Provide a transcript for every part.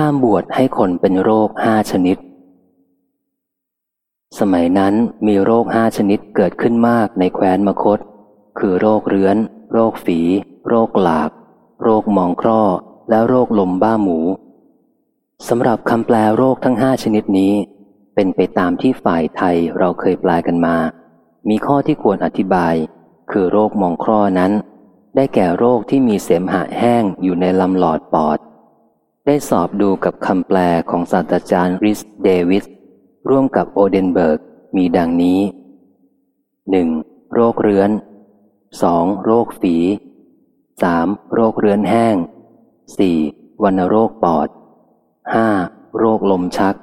ห้ามบวชให้คนเป็นโรคห้าชนิด สมัยนั้นมีโรคห้าชนิดเกิดขึ้นมากในแคว้นมคต คือโรคเรื้อน โรคฝี โรคหลาก โรคมองคร่อ และโรคลมบ้าหมูสำหรับคำแปลโรคทั้งห้าชนิดนี้ เป็นไปตามที่ฝ่ายไทยเราเคยแปลกันมา มีข้อที่ควรอธิบาย คือโรคมองคร่อนั้น ได้แก่โรคที่มีเสมหะแห้งอยู่ในลำหลอดปอด ได้สอบดูกับคำแปลของศาสตราจารย์ริสเดวิดส์ ร่วมกับโอลเดนเบิร์ก มีดังนี้ 1. โรคเรื้อน 2. โรคฝี 3. โรคเรื้อนแห้ง 4. วัณโรคปอด 5. โรคลมชัก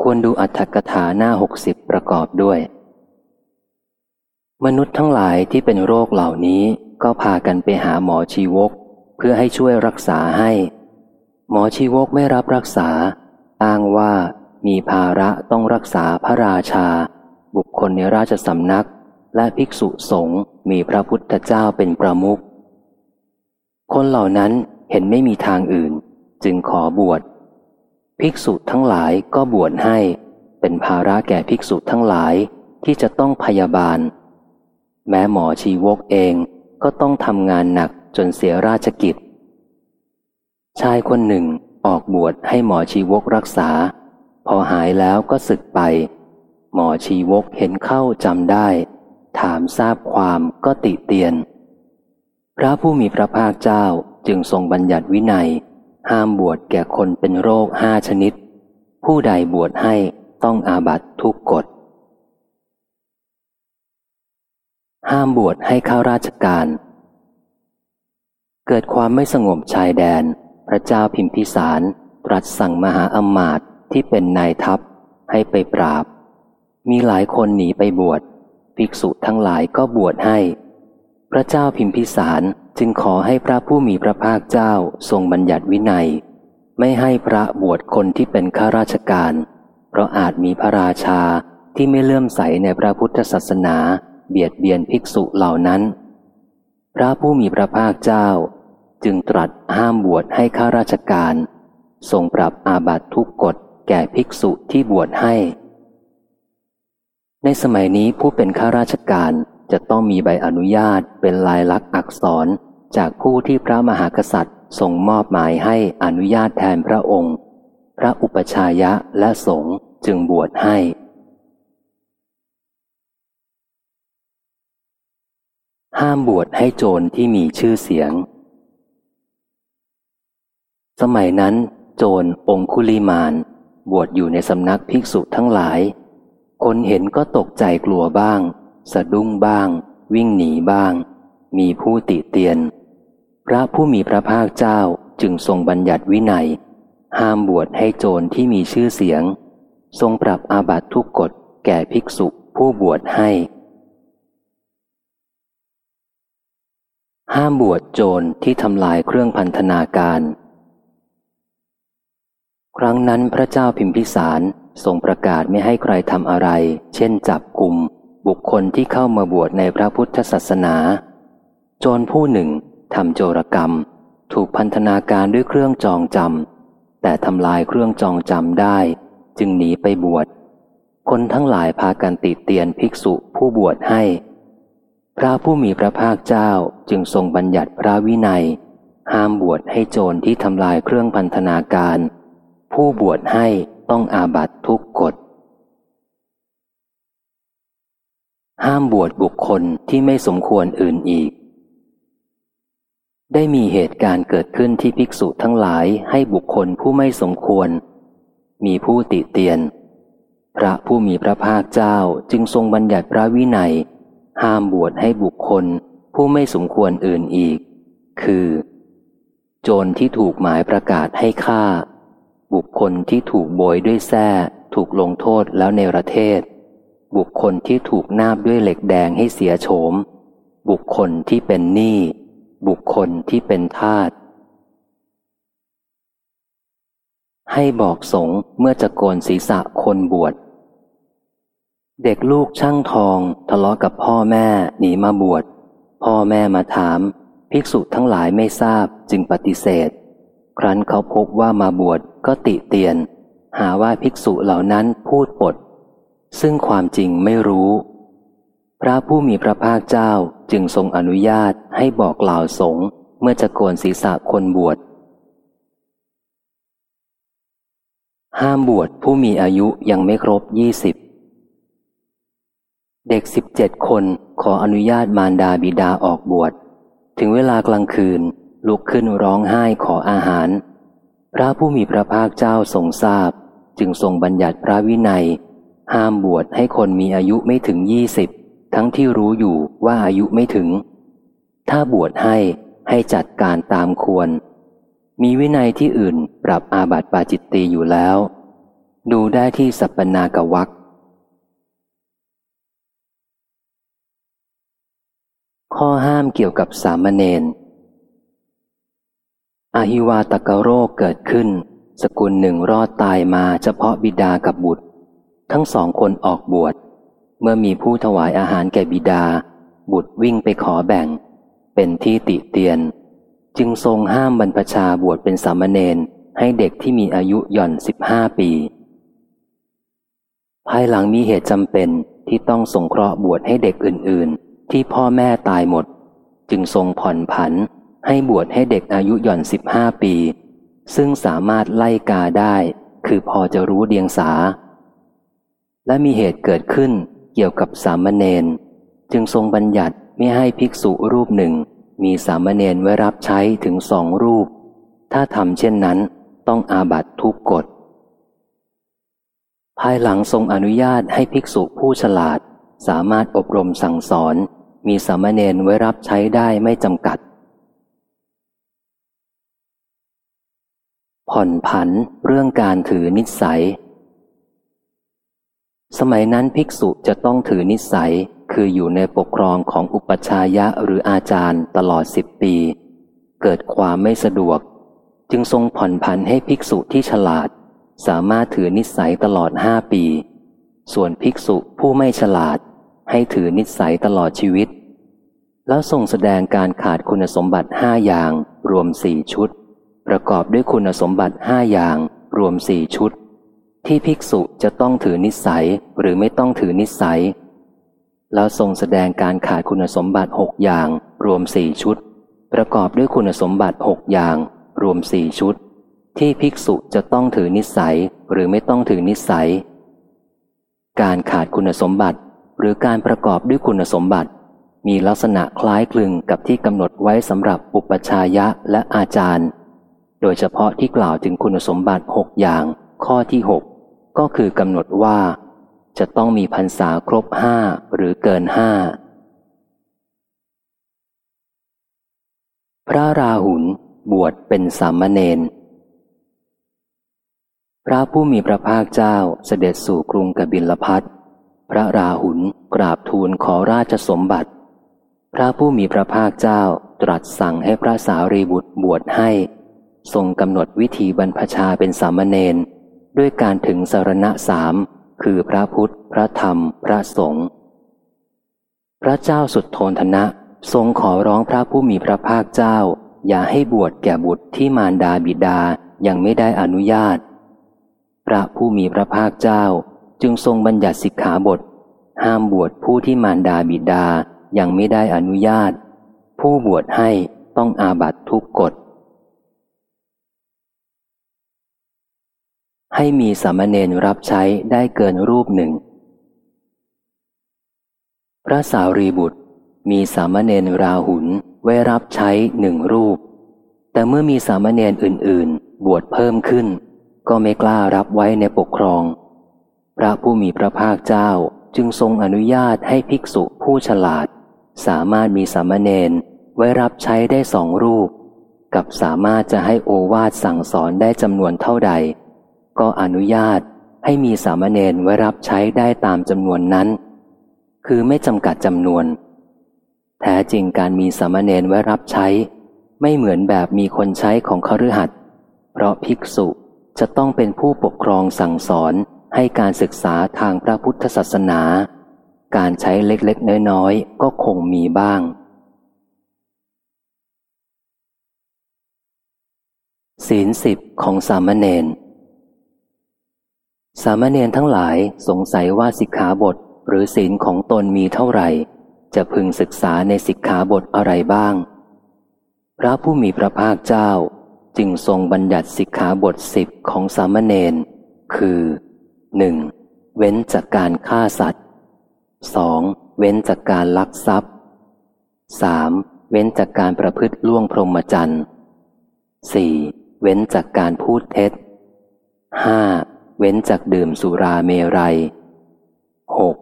ควรดูอรรถกถาหน้าหกสิบประกอบด้วย มนุษย์ทั้งหลายที่เป็นโรคเหล่านี้ก็พากันไปหาหมอชีวก เพื่อให้ช่วยรักษาให้ หมอชีวกไม่รับรักษา อ้างว่ามีภาระต้องรักษาพระราชา บุคคลในราชสำนัก และภิกษุสงฆ์มีพระพุทธเจ้าเป็นประมุขคนเหล่านั้นเห็นไม่มีทางอื่น จึงขอบวช ภิกษุทั้งหลายก็บวชให้ เป็นภาระแก่ภิกษุทั้งหลายที่จะต้องพยาบาล แม้หมอชีวกเองก็ต้องทำงานหนักจนเสียราชกิจ ชายคนหนึ่งออกบวชให้หมอชีวกรักษา พอหายแล้วก็สึกไป หมอชีวกเห็นเข้าจำได้ ถามทราบความก็ติเตียน พระผู้มีพระภาคเจ้าจึงทรงบัญญัติวินัย ห้ามบวชแก่คนเป็นโรคห้าชนิด ผู้ใดบวชให้ต้องอาบัตทุกกฎ ห้ามบวชให้ข้าราชการ เกิดความไม่สงบชายแดน พระเจ้าพิมพิสารตรัสสั่งมหาอมาตย์ที่เป็นนายทัพให้ไปปราบ มีหลายคนหนีไปบวช ภิกษุทั้งหลายก็บวชให้ พระเจ้าพิมพิสารจึงขอให้พระผู้มีพระภาคเจ้าทรงบัญญัติวินัย ไม่ให้พระบวชคนที่เป็นข้าราชการ เพราะอาจมีพระราชาที่ไม่เลื่อมใสในพระพุทธศาสนา เบียดเบียนภิกษุเหล่านั้น พระผู้มีพระภาคเจ้า จึงตรัสห้ามบวชให้ข้าราชการ ทรงปรับอาบัตทุกกฎแก่ภิกษุที่บวชให้ ในสมัยนี้ผู้เป็นข้าราชการจะต้องมีใบอนุญาตเป็นลายลักษณ์อักษรจากผู้ที่พระมหากษัตริย์ทรงมอบหมายให้อนุญาตแทนพระองค์ พระอุปชายะและสงฆ์จึงบวชให้ ห้ามบวชให้โจรที่มีชื่อเสียง สมัยนั้น โจรองคุลิมาน บวชอยู่ในสำนักภิกษุทั้งหลาย คนเห็นก็ตกใจกลัวบ้าง สะดุ้งบ้าง วิ่งหนีบ้าง มีผู้ติเตียน พระผู้มีพระภาคเจ้าจึงทรงบัญญัติวินัย ห้ามบวชให้โจรที่มีชื่อเสียง ทรงปรับอาบัตทุกกฎแก่ภิกษุผู้บวชให้ ห้ามบวชโจรที่ทำลายเครื่องพันธนาการ ครั้งนั้นพระเจ้าพิมพิสารทรงประกาศไม่ให้ใครทำอะไร เช่นจับกลุ่ม บุคคลที่เข้ามาบวชในพระพุทธศาสนา โจรผู้หนึ่งทำโจรกรรม ถูกพันธนาการด้วยเครื่องจองจำแต่ทำลายเครื่องจองจำได้ จึงหนีไปบวช คนทั้งหลายพากันติดเตียนภิกษุผู้บวชให้ พระผู้มีพระภาคเจ้าจึงทรงบัญญัติพระวินัย ห้ามบวชให้โจรที่ทำลายเครื่องพันธนาการ ผู้บวชให้ต้องอาบัตทุกกฎ ห้ามบวชบุคคลที่ไม่สมควรอื่นอีก ได้มีเหตุการณ์เกิดขึ้นที่ภิกษุทั้งหลายให้บุคคลผู้ไม่สมควร มีผู้ติเตียน พระผู้มีพระภาคเจ้าจึงทรงบัญญัติพระวินัย ห้ามบวชให้บุคคลผู้ไม่สมควรอื่นอีก คือ โจรที่ถูกหมายประกาศให้ฆ่า บุคคลที่ถูกโบยด้วยแส้ถูกลงโทษแล้วในประเทศ บุคคลที่ถูกนาบด้วยเหล็กแดงให้เสียโฉม บุคคลที่เป็นหนี้ บุคคลที่เป็นทาสให้บอกสงเมื่อจะโกนศีรษะคนบวช เด็กลูกช่างทองทะเลาะกับพ่อแม่หนีมาบวช พ่อแม่มาถาม ภิกษุทั้งหลายไม่ทราบจึงปฏิเสธ ครั้นเขาพบว่ามาบวช ก็ติเตียน หาว่าภิกษุเหล่านั้นพูดปด ซึ่งความจริงไม่รู้ พระผู้มีพระภาคเจ้าจึงทรงอนุญาตให้บอกกล่าวสงฆ์เมื่อจะโกนศีรษะคนบวช ห้ามบวชผู้มีอายุยังไม่ครบยี่สิบเด็กสิบเจ็ดคนขออนุญาตมารดาบิดาออกบวช ถึงเวลากลางคืนลุกขึ้นร้องไห้ขออาหาร พระผู้มีพระภาคเจ้าทรงทราบ จึงทรงบัญญัติพระวินัย ห้ามบวชให้คนมีอายุไม่ถึงยี่สิบทั้งที่รู้อยู่ว่าอายุไม่ถึง ถ้าบวชให้ให้จัดการตามควร มีวินัยที่อื่นปรับอาบัติปาจิตตีอยู่แล้ว ดูได้ที่สัปปนากวักข้อห้ามเกี่ยวกับสามเณร อาหิวาตกโรคเกิดขึ้น สกุลหนึ่งรอดตายมาเฉพาะบิดากับบุตร ทั้งสองคนออกบวช เมื่อมีผู้ถวายอาหารแก่บิดา บุตรวิ่งไปขอแบ่ง เป็นที่ติเตียน จึงทรงห้ามบรรพชาบวชเป็นสามเณรให้เด็กที่มีอายุหย่อนสิบห้าปี ภายหลังมีเหตุจำเป็นที่ต้องสงเคราะห์บวชให้เด็กอื่น ๆ ที่พ่อแม่ตายหมด จึงทรงผ่อนผัน ให้บวชให้เด็กอายุหย่อนสิบห้าปี ซึ่งสามารถไล่กาได้ คือพอจะรู้เดียงสา และมีเหตุเกิดขึ้นเกี่ยวกับสามเณรจึงทรงบัญญัติไม่ให้ภิกษุรูปหนึ่ง มีสามเณรไว้รับใช้ถึงสองรูป ถ้าทำเช่นนั้นต้องอาบัตทุกกฎ ภายหลังทรงอนุญาตให้ภิกษุผู้ฉลาด สามารถอบรมสั่งสอน มีสามเณรไว้รับใช้ได้ไม่จำกัด ผ่อนผันเรื่องการถือนิสัย สมัยนั้นภิกษุจะต้องถือนิสัยคืออยู่ในปกครองของอุปชายะหรืออาจารย์ตลอดสิบปี เกิดความไม่สะดวก จึงทรงผ่อนผันให้ภิกษุที่ฉลาด สามารถถือนิสัยตลอดห้าปี ส่วนภิกษุผู้ไม่ฉลาด ให้ถือนิสัยตลอดชีวิต แล้วทรงแสดงการขาดคุณสมบัติห้าอย่างรวมสี่ชุด ประกอบด้วยคุณสมบัติห้าอย่างรวมสี่ชุด ที่ภิกษุจะต้องถือนิสัยหรือไม่ต้องถือนิสัย แล้วทรงแสดงการขาดคุณสมบัติหกอย่าง รวมสี่ชุด ประกอบด้วยคุณสมบัติหกอย่าง รวมสี่ชุด ที่ภิกษุจะต้องถือนิสัยหรือไม่ต้องถือนิสัย การขาดคุณสมบัติ หรือการประกอบด้วยคุณสมบัติมีลักษณะคล้ายคลึงกับที่กำหนดไว้สำหรับอุปชายะและอาจารย์ โดยเฉพาะที่กล่าวถึงคุณสมบัติหกอย่างข้อที่หกก็คือกำหนดว่า จะต้องมีพรรษาครบห้าหรือเกินห้าพระราหุลบวชเป็นสามเณรพระผู้มีพระภาคเจ้าเสด็จสู่กรุงกบิลพัทพระราหุลกราบทูลขอราชสมบัติ พระผู้มีพระภาคเจ้าตรัสสั่งให้พระสารีบุตรบวชให้ ทรงกำหนดวิธีบรรพชาเป็นสามเณรด้วยการถึงสารณะสามคือพระพุทธ พระธรรม พระสงฆ์พระเจ้าสุดโทนทนะ ทรงขอร้องพระผู้มีพระภาคเจ้า อย่าให้บวชแก่บุตรที่มารดาบิดายังไม่ได้อนุญาต พระผู้มีพระภาคเจ้าจึงทรงบัญญัติสิกขาบท ห้ามบวชผู้ที่มารดาบิดายังไม่ได้อนุญาต ผู้บวชให้ต้องอาบัตทุกกฎ ให้มีสามเณรรับใช้ได้เกินรูปหนึ่ง พระสารีบุตรมีสามเณรราหุลไว้รับใช้หนึ่งรูป แต่เมื่อมีสามเณรอื่น ๆ บวชเพิ่มขึ้น ก็ไม่กล้ารับไว้ในปกครอง พระผู้มีพระภาคเจ้าจึงทรงอนุญาตให้ภิกษุผู้ฉลาด สามารถมีสามเณรไว้รับใช้ได้สองรูป กับสามารถจะให้โอวาทสั่งสอนได้จำนวนเท่าใด ก็อนุญาตให้มีสามเณรไว้รับใช้ได้ตามจำนวนนั้น คือไม่จำกัดจำนวน แท้จริงการมีสามเณรไว้รับใช้ ไม่เหมือนแบบมีคนใช้ของคฤหัสถ์เพราะภิกษุจะต้องเป็นผู้ปกครองสั่งสอนให้การศึกษาทางพระพุทธศาสนา การใช้เล็กๆ น้อยๆ ก็คงมีบ้าง ศีลสิบของสามเณร สามเณรทั้งหลายสงสัยว่าสิกขาบทหรือศีลของตนมีเท่าไหร่ จะพึงศึกษาในสิกขาบทอะไรบ้าง พระผู้มีพระภาคเจ้าจึงทรงบัญญัติสิกขาบทสิบของสามเณรคือหนึ่งเว้นจากการฆ่าสัตว์สองเว้นจากการลักทรัพย์สามเว้นจากการประพฤติล่วงพรหมจรรย์สี่เว้นจากการพูดเท็จห้า เว้นจากดื่มสุราเมรัยหก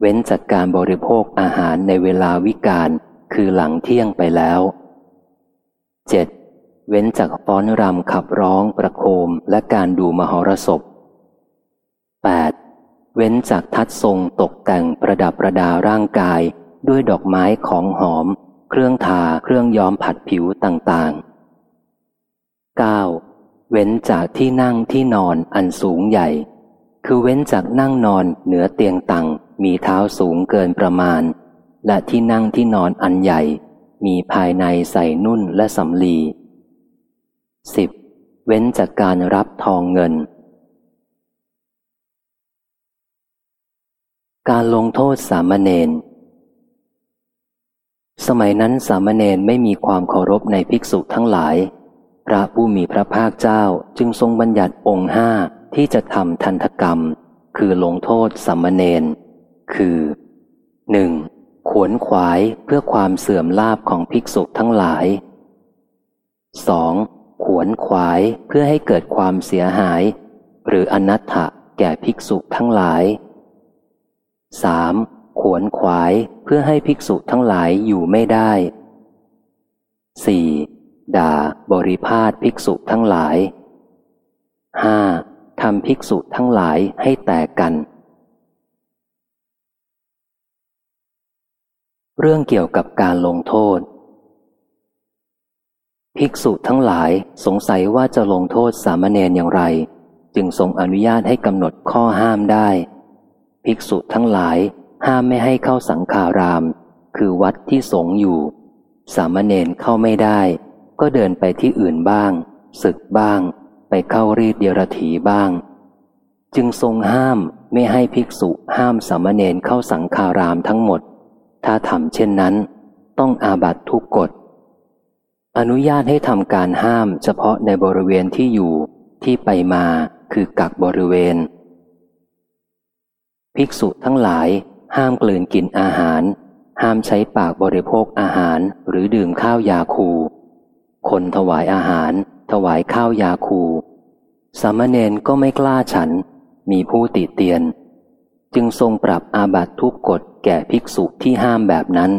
เว้นจากการบริโภคอาหารในเวลาวิกาลคือหลังเที่ยงไปแล้วเจ็ดเว้นจากฟ้อนรำขับร้องประโคมและการดูมหรสพ 8. เว้นจากทัดทรงตกแต่งประดับประดาร่างกายด้วยดอกไม้ของหอม เครื่องทาเครื่องย้อมผัดผิวต่างๆ 9. เว้นจากที่นั่งที่นอนอันสูงใหญ่ คือเว้นจากนั่งนอนเหนือเตียงตังมีเท้าสูงเกินประมาณ และที่นั่งที่นอนอันใหญ่ มีภายในใส่นุ่นและสำลี 10. เว้นจากการรับทองเงิน การลงโทษสามเณรสมัยนั้นสามเณรไม่มีความเคารพในภิกษุทั้งหลาย พระผู้มีพระภาคเจ้าจึงทรงบัญญัติองค์ห้าที่จะทำทันตกรรม คือลงโทษสามมเณรคือหนึ่งขวนขวายเพื่อความเสื่อมลาบของภิกษุทั้งหลายสองขวนขวายเพื่อให้เกิดความเสียหาย หรืออนัตถะแก่ภิกษุทั้งหลายสามขวนขวายเพื่อให้ภิกษุทั้งหลายอยู่ไม่ได้สี่ ด่าบริพาทภิกษุทั้งหลายห้าทำภิกษุทั้งหลายให้แตกกัน เรื่องเกี่ยวกับการลงโทษ ภิกษุทั้งหลายสงสัยว่าจะลงโทษสามเณรอย่างไร จึงทรงอนุญาตให้กำหนดข้อห้ามได้ ภิกษุทั้งหลายห้ามไม่ให้เข้าสังขาราม คือวัดที่สงอยู่ สามเณรเข้าไม่ได้ ก็เดินไปที่อื่นบ้าง ศึกบ้าง ไปเข้ารีดเดียรถีบ้าง จึงทรงห้ามไม่ให้ภิกษุห้ามสามเณรเข้าสังขารามทั้งหมด ถ้าทำเช่นนั้น ต้องอาบัตทุกกฎ อนุญาตให้ทำการห้ามเฉพาะในบริเวณที่อยู่ที่ไปมาคือกักบริเวณ ภิกษุทั้งหลายห้ามกลืนกินอาหาร ห้ามใช้ปากบริโภคอาหารหรือดื่มข้าวยาคู คนถวายอาหาร ถวายข้าวยาคู สามเณรก็ไม่กล้าฉัน มีผู้ติเตียน จึงทรงปรับอาบัตทุกกฎแก่ภิกษุที่ห้ามแบบนั้น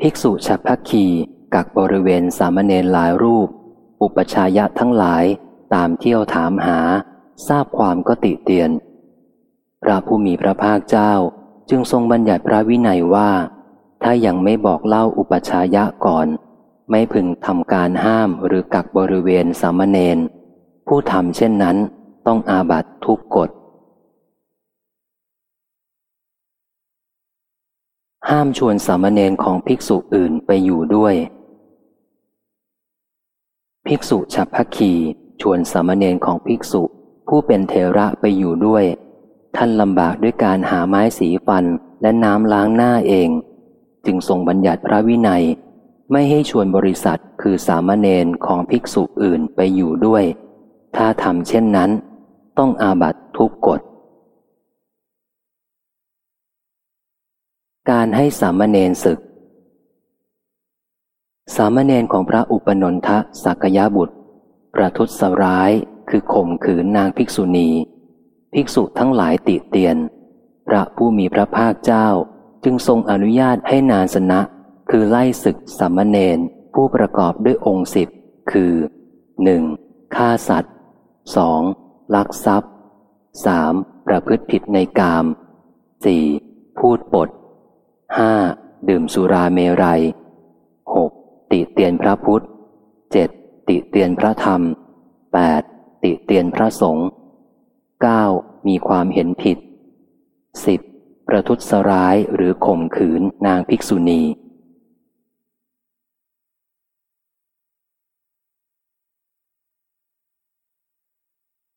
ภิกษุฉับพักคีกักบริเวณสามเณรหลายรูป อุปชายะทั้งหลายตามเที่ยวถามหา ทราบความก็ติเตียน พระผู้มีพระภาคเจ้าจึงทรงบัญญัติพระวินัยว่า ถ้ายังไม่บอกเล่าอุปชายะก่อน ไม่พึงทำการห้ามหรือกักบริเวณสามเณรผู้ทำเช่นนั้นต้องอาบัตทุกกฎ ห้ามชวนสามเณรของภิกษุอื่นไปอยู่ด้วย ภิกษุฉับพักคีชวนสามเณรของภิกษุผู้เป็นเทระไปอยู่ด้วย ท่านลำบากด้วยการหาไม้สีฟันและน้ำล้างหน้าเอง จึงทรงบัญญัติพระวินัย ไม่ให้ชวนบริษัทคือสามเณรของภิกษุอื่นไปอยู่ด้วย ถ้าทำเช่นนั้น ต้องอาบัตทุกกฎ การให้สามเณรศึก สามเณรของพระอุปนนทสักยบุตร ประทุษร้ายคือข่มขืนนางภิกษุณี ภิกษุทั้งหลายติเตียน พระผู้มีพระภาคเจ้า จึงทรงอนุญาตให้นานสนะ คือไล่ศึกสามเณรผู้ประกอบด้วยองค์สิบคือหนึ่งฆ่าสัตว์สองลักทรัพย์สามประพฤติผิดในกามสี่พูดปดห้าดื่มสุราเมรัยหกติเตียนพระพุทธเจ็ดติเตียนพระธรรมแปดติเตียนพระสงฆ์ 9. มีความเห็นผิด 10. ประทุษร้ายหรือข่มขืนนางภิกษุณี